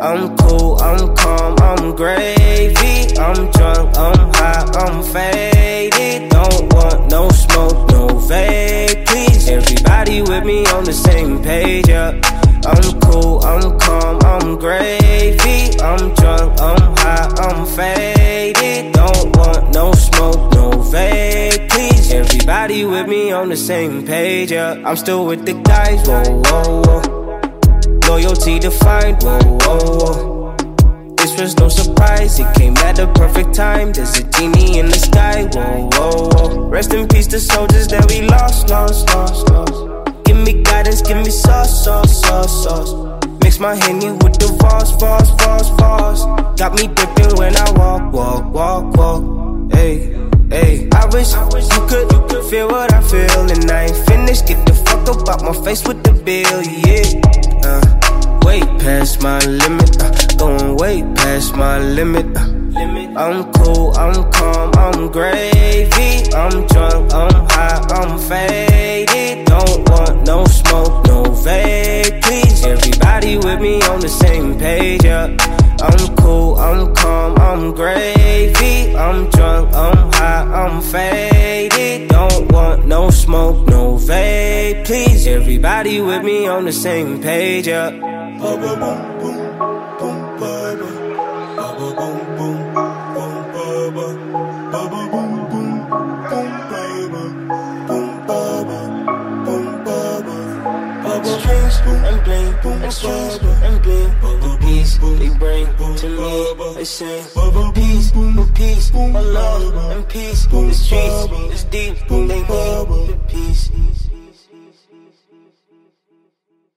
I'm cool, I'm calm, I'm gravy. I'm drunk, I'm high, I'm faded. Don't want no smoke, no vape, please. Everybody with me on the same page, yeah. I'm cool, I'm calm, I'm gravy. I'm Everybody with me on the same page, yeah. I'm still with the guys, whoa, whoa, whoa. Loyalty defined, whoa, whoa, whoa. This was no surprise, it came at the perfect time. There's a genie in the sky, whoa, whoa, whoa. Rest in peace to soldiers that we lost, lost, lost, lost. Give me guidance, give me sauce, sauce, sauce, sauce. Mix my henny with the Voss, Voss, Voss, Voss. Got me dipping when I walk, walk, walk, walk. Hey, hey. I wish you could feel what I feel, and I ain't finished. Get the fuck up out my face with the bill, yeah. Uh way past my limit. Uh, going way past my limit. Uh, I'm cool, I'm calm, I'm gravy. I'm drunk, I'm high, I'm faded. Don't want no smoke, no vape, please. Everybody with me on the same page, yeah. I'm cool, I'm calm, I'm gravy. Please. Everybody with me on the same page, yeah. And and peace they bring to me. Peace, peace, my love and peace. The streets is deep, they need the peace peace.